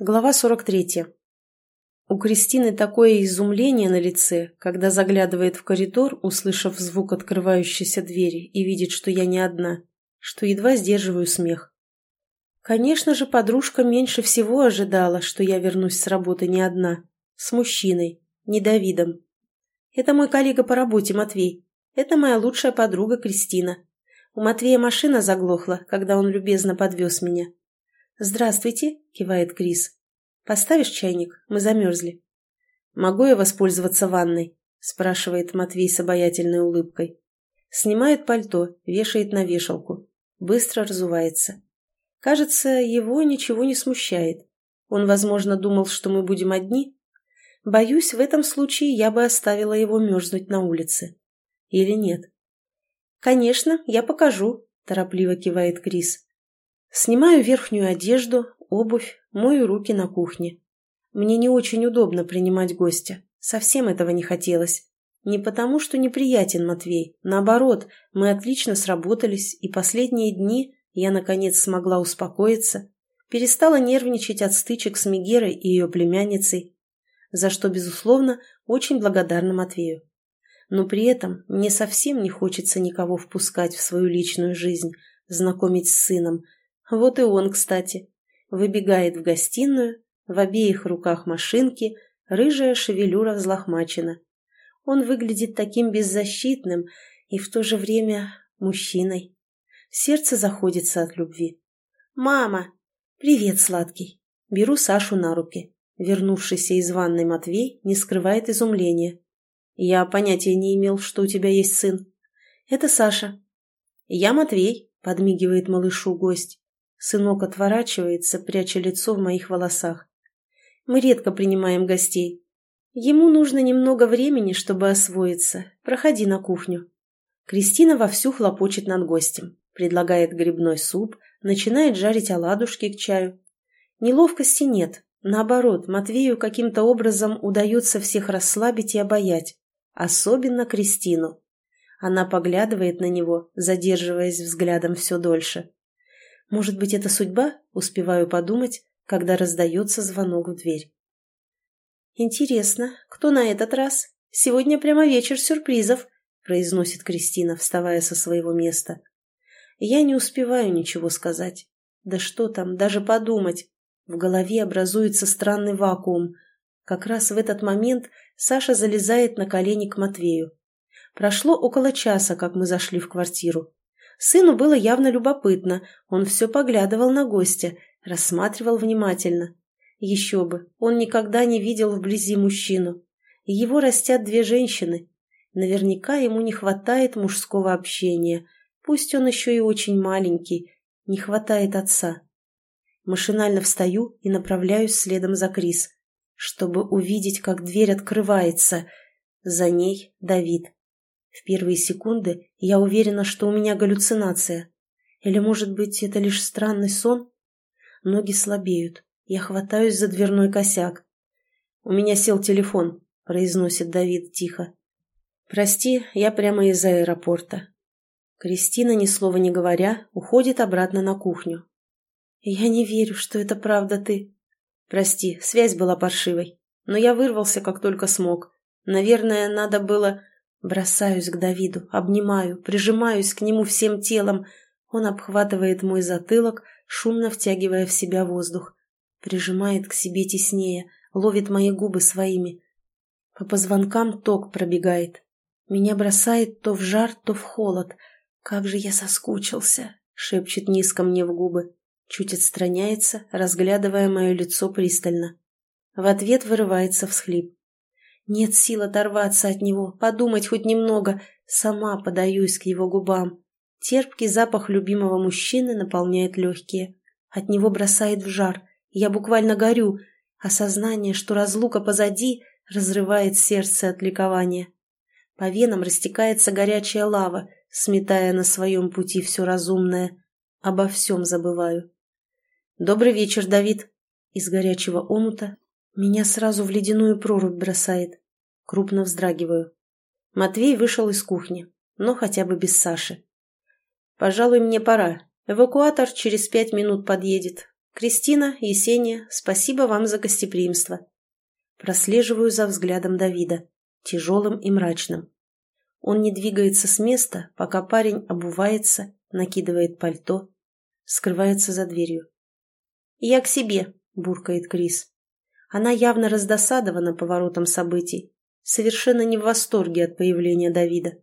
Глава 43. У Кристины такое изумление на лице, когда заглядывает в коридор, услышав звук открывающейся двери и видит, что я не одна, что едва сдерживаю смех. Конечно же, подружка меньше всего ожидала, что я вернусь с работы не одна, с мужчиной, не Давидом. Это мой коллега по работе Матвей. Это моя лучшая подруга Кристина. У Матвея машина заглохла, когда он любезно подвез меня. «Здравствуйте», — кивает Крис. «Поставишь чайник? Мы замерзли». «Могу я воспользоваться ванной?» — спрашивает Матвей с обаятельной улыбкой. Снимает пальто, вешает на вешалку. Быстро разувается. Кажется, его ничего не смущает. Он, возможно, думал, что мы будем одни. Боюсь, в этом случае я бы оставила его мерзнуть на улице. Или нет? «Конечно, я покажу», — торопливо кивает Крис. Снимаю верхнюю одежду, обувь, мою руки на кухне. Мне не очень удобно принимать гостя. Совсем этого не хотелось. Не потому, что неприятен Матвей. Наоборот, мы отлично сработались, и последние дни я, наконец, смогла успокоиться, перестала нервничать от стычек с Мегерой и ее племянницей, за что, безусловно, очень благодарна Матвею. Но при этом мне совсем не хочется никого впускать в свою личную жизнь, знакомить с сыном, вот и он, кстати. Выбегает в гостиную, в обеих руках машинки, рыжая шевелюра взлохмачена. Он выглядит таким беззащитным и в то же время мужчиной. Сердце заходится от любви. «Мама!» «Привет, сладкий!» Беру Сашу на руки. Вернувшийся из ванной Матвей не скрывает изумления. «Я понятия не имел, что у тебя есть сын». «Это Саша». «Я Матвей», — подмигивает малышу гость. Сынок отворачивается, пряча лицо в моих волосах. Мы редко принимаем гостей. Ему нужно немного времени, чтобы освоиться. Проходи на кухню. Кристина вовсю хлопочет над гостем. Предлагает грибной суп, начинает жарить оладушки к чаю. Неловкости нет. Наоборот, Матвею каким-то образом удается всех расслабить и обаять. Особенно Кристину. Она поглядывает на него, задерживаясь взглядом все дольше. Может быть, это судьба? Успеваю подумать, когда раздается звонок в дверь. «Интересно, кто на этот раз? Сегодня прямо вечер сюрпризов», произносит Кристина, вставая со своего места. Я не успеваю ничего сказать. Да что там, даже подумать. В голове образуется странный вакуум. Как раз в этот момент Саша залезает на колени к Матвею. Прошло около часа, как мы зашли в квартиру. Сыну было явно любопытно, он все поглядывал на гостя, рассматривал внимательно. Еще бы, он никогда не видел вблизи мужчину. Его растят две женщины. Наверняка ему не хватает мужского общения, пусть он еще и очень маленький, не хватает отца. Машинально встаю и направляюсь следом за Крис, чтобы увидеть, как дверь открывается. За ней Давид. В первые секунды я уверена, что у меня галлюцинация. Или, может быть, это лишь странный сон? Ноги слабеют. Я хватаюсь за дверной косяк. «У меня сел телефон», — произносит Давид тихо. «Прости, я прямо из аэропорта». Кристина, ни слова не говоря, уходит обратно на кухню. «Я не верю, что это правда ты». «Прости, связь была паршивой, но я вырвался, как только смог. Наверное, надо было...» Бросаюсь к Давиду, обнимаю, прижимаюсь к нему всем телом. Он обхватывает мой затылок, шумно втягивая в себя воздух. Прижимает к себе теснее, ловит мои губы своими. По позвонкам ток пробегает. Меня бросает то в жар, то в холод. «Как же я соскучился!» — шепчет низко мне в губы. Чуть отстраняется, разглядывая мое лицо пристально. В ответ вырывается всхлип. Нет сил оторваться от него, подумать хоть немного. Сама подаюсь к его губам. Терпкий запах любимого мужчины наполняет легкие. От него бросает в жар. Я буквально горю. Осознание, что разлука позади, разрывает сердце от ликования. По венам растекается горячая лава, сметая на своем пути все разумное. Обо всем забываю. «Добрый вечер, Давид!» Из горячего омута меня сразу в ледяную прорубь бросает. Крупно вздрагиваю. Матвей вышел из кухни, но хотя бы без Саши. «Пожалуй, мне пора. Эвакуатор через пять минут подъедет. Кристина, Есения, спасибо вам за гостеприимство. Прослеживаю за взглядом Давида, тяжелым и мрачным. Он не двигается с места, пока парень обувается, накидывает пальто, скрывается за дверью. «Я к себе», — буркает Крис. Она явно раздосадована поворотом событий, совершенно не в восторге от появления Давида.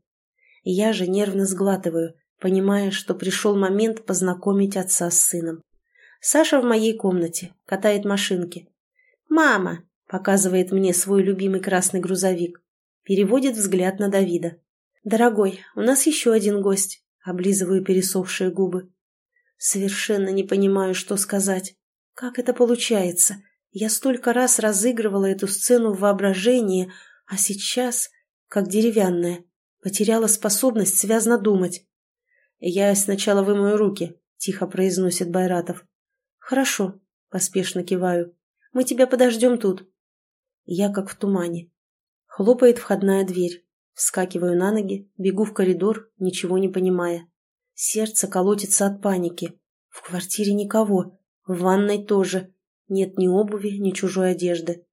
Я же нервно сглатываю, понимая, что пришел момент познакомить отца с сыном. Саша в моей комнате, катает машинки. «Мама!» – показывает мне свой любимый красный грузовик. Переводит взгляд на Давида. «Дорогой, у нас еще один гость», – облизываю пересохшие губы. Совершенно не понимаю, что сказать. Как это получается? Я столько раз разыгрывала эту сцену в воображении, а сейчас, как деревянная, потеряла способность связно думать. «Я сначала вымою руки», — тихо произносит Байратов. «Хорошо», — поспешно киваю. «Мы тебя подождем тут». Я как в тумане. Хлопает входная дверь. Вскакиваю на ноги, бегу в коридор, ничего не понимая. Сердце колотится от паники. В квартире никого, в ванной тоже. Нет ни обуви, ни чужой одежды.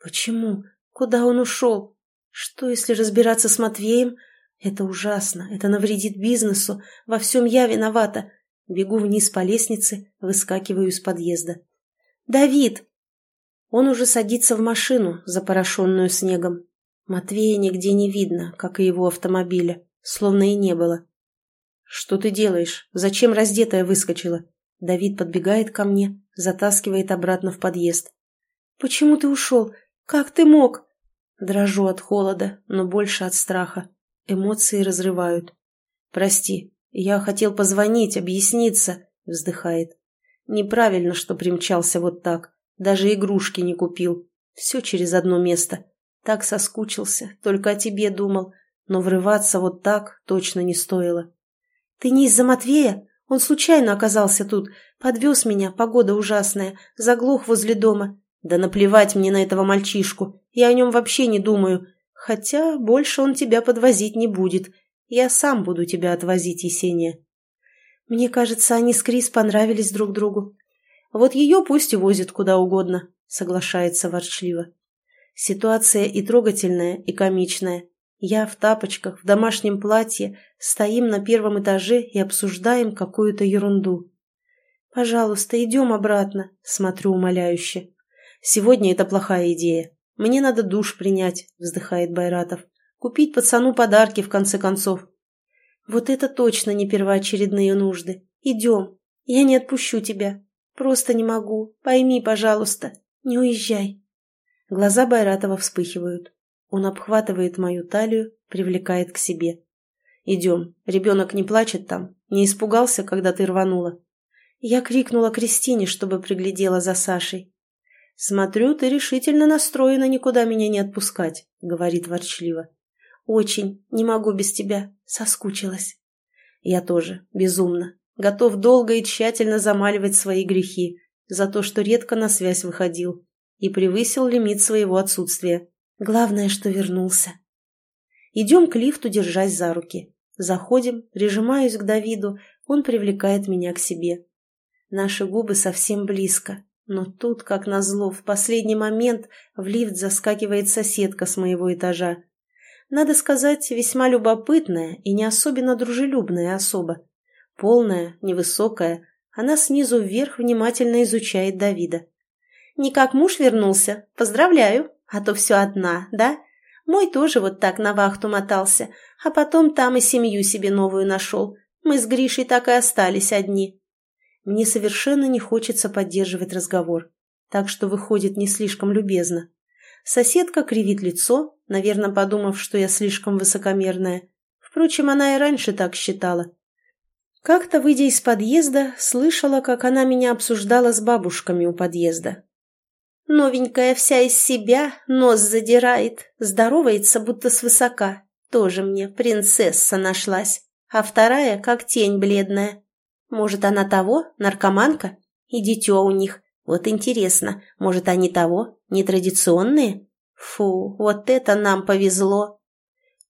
Почему? Куда он ушел? Что, если разбираться с Матвеем? Это ужасно, это навредит бизнесу, во всем я виновата. Бегу вниз по лестнице, выскакиваю из подъезда. «Давид!» Он уже садится в машину, запорошенную снегом. Матвея нигде не видно, как и его автомобиля, словно и не было. «Что ты делаешь? Зачем раздетая выскочила?» Давид подбегает ко мне, затаскивает обратно в подъезд. «Почему ты ушел? Как ты мог?» Дрожу от холода, но больше от страха. Эмоции разрывают. «Прости, я хотел позвонить, объясниться», — вздыхает. «Неправильно, что примчался вот так. Даже игрушки не купил. Все через одно место. Так соскучился, только о тебе думал. Но врываться вот так точно не стоило». «Ты не из-за Матвея? Он случайно оказался тут. Подвез меня, погода ужасная, заглох возле дома. Да наплевать мне на этого мальчишку. Я о нем вообще не думаю. Хотя больше он тебя подвозить не будет. Я сам буду тебя отвозить, Есения. Мне кажется, они с Крис понравились друг другу. Вот ее пусть и возят куда угодно, соглашается ворчливо. Ситуация и трогательная, и комичная. Я в тапочках, в домашнем платье, стоим на первом этаже и обсуждаем какую-то ерунду. «Пожалуйста, идем обратно», — смотрю умоляюще. «Сегодня это плохая идея. Мне надо душ принять», — вздыхает Байратов. «Купить пацану подарки, в конце концов». «Вот это точно не первоочередные нужды. Идем. Я не отпущу тебя. Просто не могу. Пойми, пожалуйста. Не уезжай». Глаза Байратова вспыхивают. Он обхватывает мою талию, привлекает к себе. «Идем. Ребенок не плачет там. Не испугался, когда ты рванула?» Я крикнула Кристине, чтобы приглядела за Сашей. «Смотрю, ты решительно настроена никуда меня не отпускать», — говорит ворчливо. «Очень. Не могу без тебя. Соскучилась». «Я тоже. Безумно. Готов долго и тщательно замаливать свои грехи за то, что редко на связь выходил и превысил лимит своего отсутствия. Главное, что вернулся. Идем к лифту, держась за руки. Заходим, прижимаюсь к Давиду, он привлекает меня к себе. Наши губы совсем близко, но тут, как назло, в последний момент в лифт заскакивает соседка с моего этажа. Надо сказать, весьма любопытная и не особенно дружелюбная особа. Полная, невысокая, она снизу вверх внимательно изучает Давида. «Не как муж вернулся? Поздравляю!» А то все одна, да? Мой тоже вот так на вахту мотался, а потом там и семью себе новую нашел. Мы с Гришей так и остались одни. Мне совершенно не хочется поддерживать разговор, так что выходит не слишком любезно. Соседка кривит лицо, наверное, подумав, что я слишком высокомерная. Впрочем, она и раньше так считала. Как-то, выйдя из подъезда, слышала, как она меня обсуждала с бабушками у подъезда. Новенькая вся из себя, нос задирает, здоровается будто свысока. Тоже мне принцесса нашлась, а вторая как тень бледная. Может, она того, наркоманка? И дитё у них. Вот интересно, может, они того, нетрадиционные? Фу, вот это нам повезло.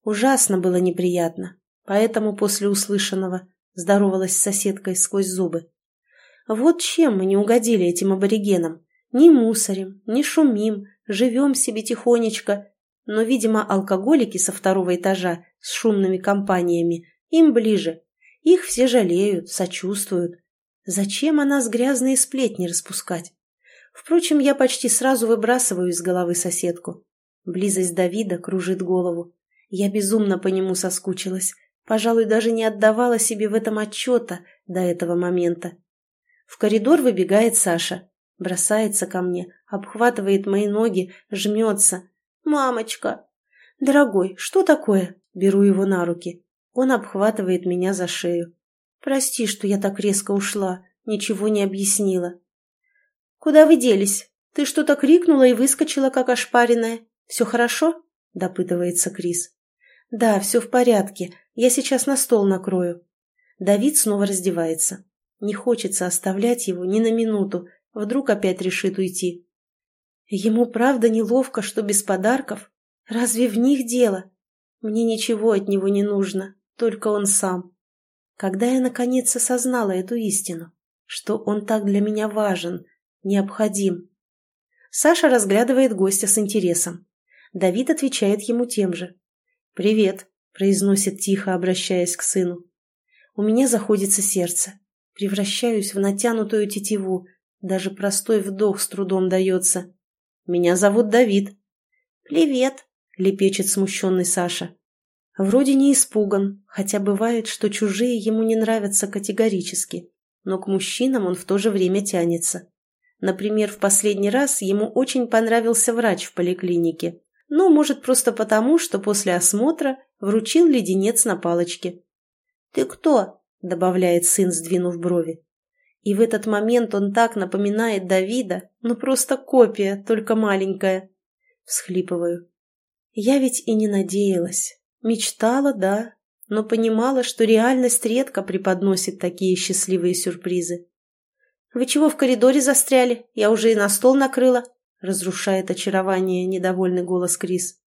Ужасно было неприятно, поэтому после услышанного здоровалась с соседкой сквозь зубы. Вот чем мы не угодили этим аборигенам. Не мусорим, не шумим, живем себе тихонечко. Но, видимо, алкоголики со второго этажа с шумными компаниями им ближе. Их все жалеют, сочувствуют. Зачем о нас грязные сплетни распускать? Впрочем, я почти сразу выбрасываю из головы соседку. Близость Давида кружит голову. Я безумно по нему соскучилась. Пожалуй, даже не отдавала себе в этом отчета до этого момента. В коридор выбегает Саша. Бросается ко мне, обхватывает мои ноги, жмется. «Мамочка!» «Дорогой, что такое?» Беру его на руки. Он обхватывает меня за шею. «Прости, что я так резко ушла, ничего не объяснила». «Куда вы делись? Ты что-то крикнула и выскочила, как ошпаренная. Все хорошо?» – допытывается Крис. «Да, все в порядке. Я сейчас на стол накрою». Давид снова раздевается. Не хочется оставлять его ни на минуту. Вдруг опять решит уйти. Ему правда неловко, что без подарков? Разве в них дело? Мне ничего от него не нужно, только он сам. Когда я наконец осознала эту истину, что он так для меня важен, необходим. Саша разглядывает гостя с интересом. Давид отвечает ему тем же. «Привет», — произносит тихо, обращаясь к сыну. У меня заходится сердце. Превращаюсь в натянутую тетиву. Даже простой вдох с трудом дается. «Меня зовут Давид». «Привет», — лепечет смущенный Саша. Вроде не испуган, хотя бывает, что чужие ему не нравятся категорически, но к мужчинам он в то же время тянется. Например, в последний раз ему очень понравился врач в поликлинике, но, может, просто потому, что после осмотра вручил леденец на палочке. «Ты кто?» – добавляет сын, сдвинув брови. И в этот момент он так напоминает Давида, ну просто копия, только маленькая. Всхлипываю. Я ведь и не надеялась. Мечтала, да, но понимала, что реальность редко преподносит такие счастливые сюрпризы. «Вы чего в коридоре застряли? Я уже и на стол накрыла», — разрушает очарование недовольный голос Крис.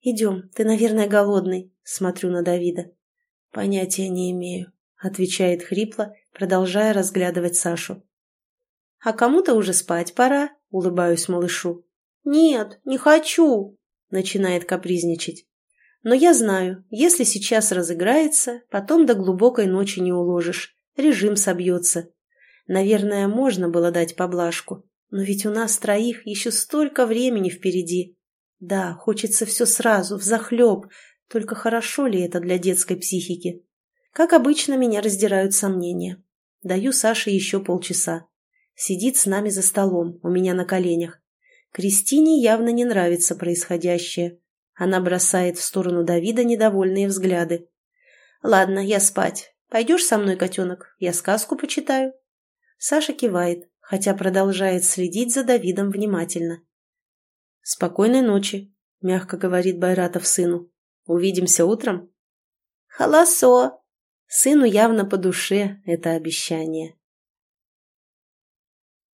«Идем, ты, наверное, голодный», — смотрю на Давида. «Понятия не имею», — отвечает хрипло, продолжая разглядывать Сашу. «А кому-то уже спать пора», — улыбаюсь малышу. «Нет, не хочу», — начинает капризничать. «Но я знаю, если сейчас разыграется, потом до глубокой ночи не уложишь, режим собьется. Наверное, можно было дать поблажку, но ведь у нас троих еще столько времени впереди. Да, хочется все сразу, взахлеб, только хорошо ли это для детской психики? Как обычно, меня раздирают сомнения. Даю Саше еще полчаса. Сидит с нами за столом, у меня на коленях. Кристине явно не нравится происходящее. Она бросает в сторону Давида недовольные взгляды. «Ладно, я спать. Пойдешь со мной, котенок? Я сказку почитаю». Саша кивает, хотя продолжает следить за Давидом внимательно. «Спокойной ночи», — мягко говорит Байратов сыну. Увидимся утром?» «Холосо!» Сыну явно по душе это обещание.